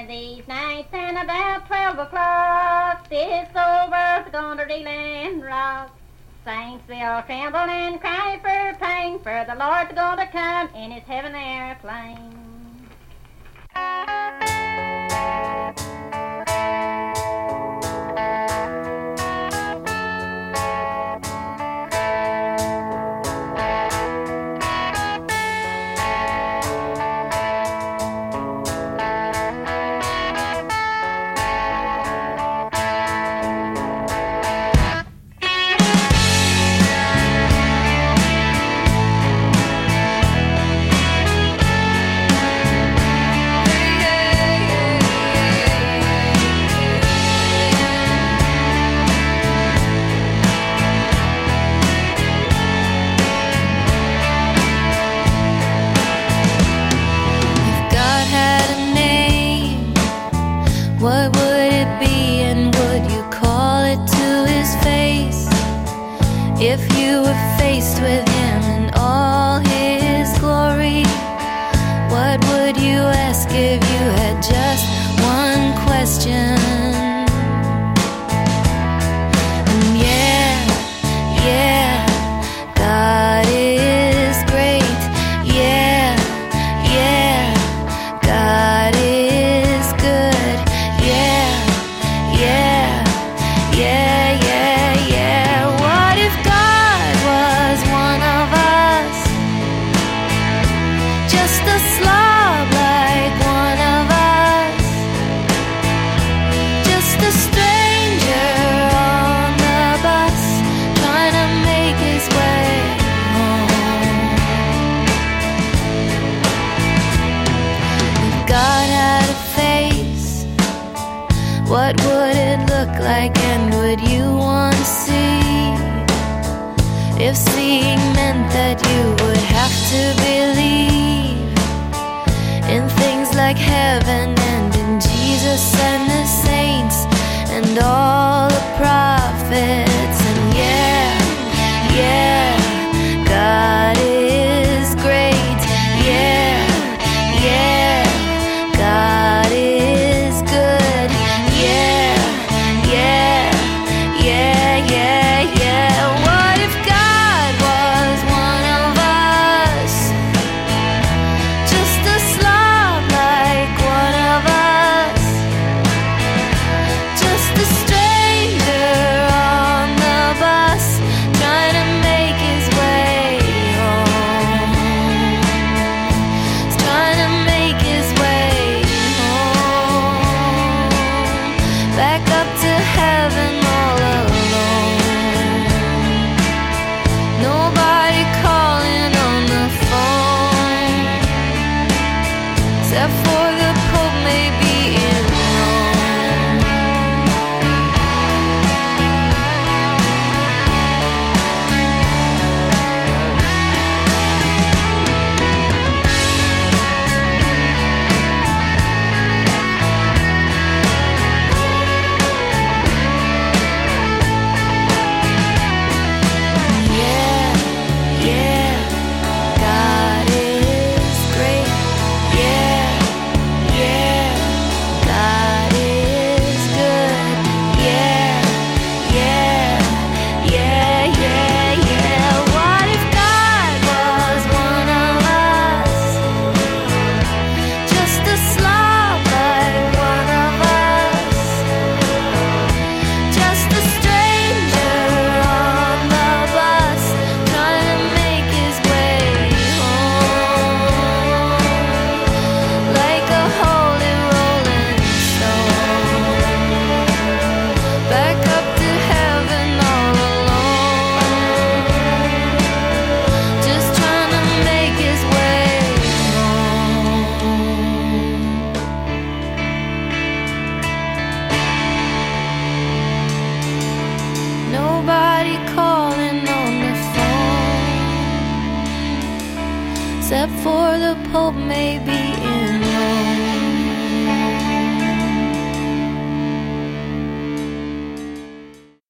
of these nights, and about twelve o'clock, this old world's gonna reel and rock. Saints will tremble and cry for pain, for the Lord's gonna come in his heaven airplane. with him in all his glory, what would you ask if you had just one question? God had a face, what would it look like and would you want to see? If seeing meant that you would have to believe in things like heaven nobody calling on the phone, except for the Pope, maybe in.